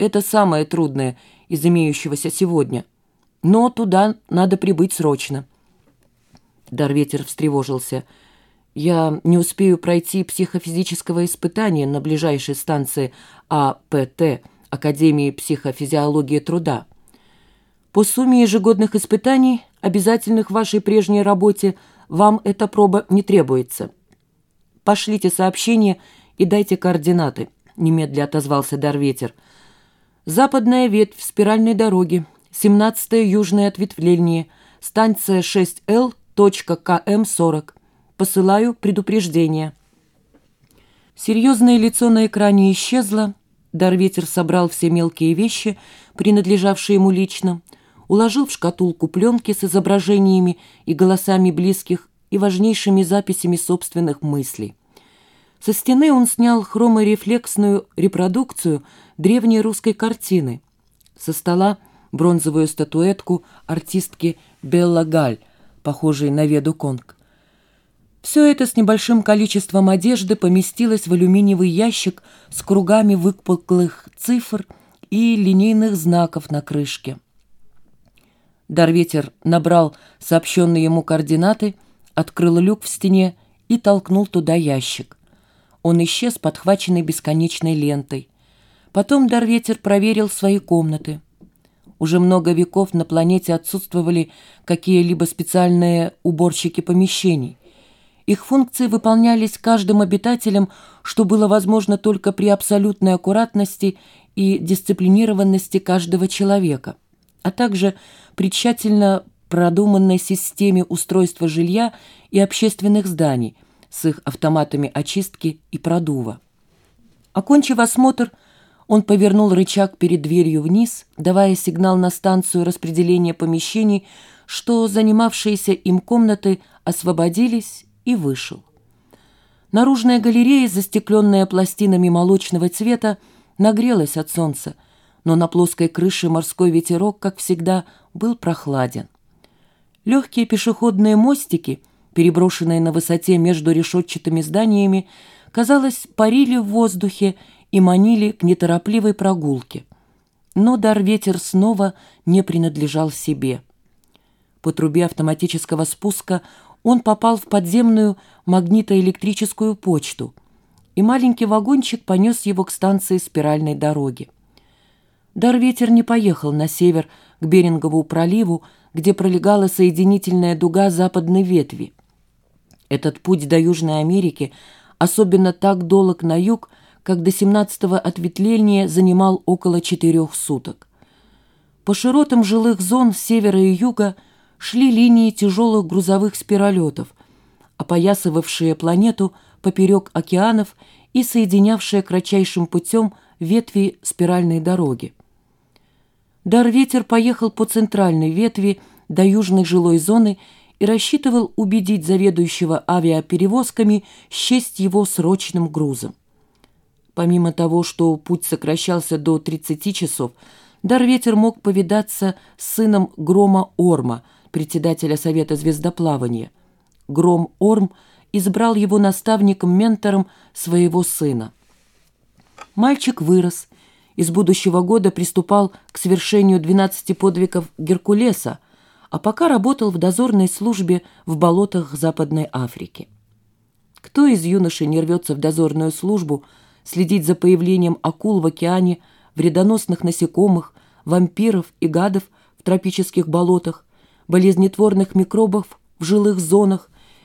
это самое трудное из имеющегося сегодня. Но туда надо прибыть срочно». Дарветер встревожился. «Я не успею пройти психофизического испытания на ближайшей станции АПТ, Академии психофизиологии труда. По сумме ежегодных испытаний, обязательных в вашей прежней работе, вам эта проба не требуется. Пошлите сообщение и дайте координаты», — немедля отозвался Дарветер. «Западная ветвь спиральной дороги, 17-е южное ответвление, станция 6Л, точка КМ-40. Посылаю предупреждение». Серьезное лицо на экране исчезло, Дарветер собрал все мелкие вещи, принадлежавшие ему лично, уложил в шкатулку пленки с изображениями и голосами близких и важнейшими записями собственных мыслей. Со стены он снял хроморефлексную репродукцию древней русской картины. Со стола бронзовую статуэтку артистки Белла Галь, похожей на Веду Конг. Все это с небольшим количеством одежды поместилось в алюминиевый ящик с кругами выпуклых цифр и линейных знаков на крышке. Дарветер набрал сообщенные ему координаты, открыл люк в стене и толкнул туда ящик. Он исчез, подхваченный бесконечной лентой. Потом Дарветер проверил свои комнаты. Уже много веков на планете отсутствовали какие-либо специальные уборщики помещений. Их функции выполнялись каждым обитателем, что было возможно только при абсолютной аккуратности и дисциплинированности каждого человека, а также при тщательно продуманной системе устройства жилья и общественных зданий с их автоматами очистки и продува. Окончив осмотр, он повернул рычаг перед дверью вниз, давая сигнал на станцию распределения помещений, что занимавшиеся им комнаты освободились и вышел. Наружная галерея, застекленная пластинами молочного цвета, нагрелась от солнца, но на плоской крыше морской ветерок, как всегда, был прохладен. Легкие пешеходные мостики, переброшенные на высоте между решетчатыми зданиями, казалось, парили в воздухе и манили к неторопливой прогулке. Но дар ветер снова не принадлежал себе. По трубе автоматического спуска он попал в подземную магнитоэлектрическую почту, и маленький вагончик понес его к станции спиральной дороги. Дарветер не поехал на север к Берингову проливу, где пролегала соединительная дуга западной ветви. Этот путь до Южной Америки особенно так долг на юг, как до 17-го ответвления занимал около четырех суток. По широтам жилых зон севера и юга – шли линии тяжелых грузовых спиролетов, опоясывавшие планету поперек океанов и соединявшие кратчайшим путем ветви спиральной дороги. Дар-ветер поехал по центральной ветви до южной жилой зоны и рассчитывал убедить заведующего авиаперевозками счесть его срочным грузом. Помимо того, что путь сокращался до 30 часов, Дар-ветер мог повидаться с сыном Грома Орма – председателя Совета звездоплавания. Гром Орм избрал его наставником-ментором своего сына. Мальчик вырос, из будущего года приступал к свершению 12 подвигов Геркулеса, а пока работал в дозорной службе в болотах Западной Африки. Кто из юношей не рвется в дозорную службу, следить за появлением акул в океане, вредоносных насекомых, вампиров и гадов в тропических болотах, болезнетворных микробов в жилых зонах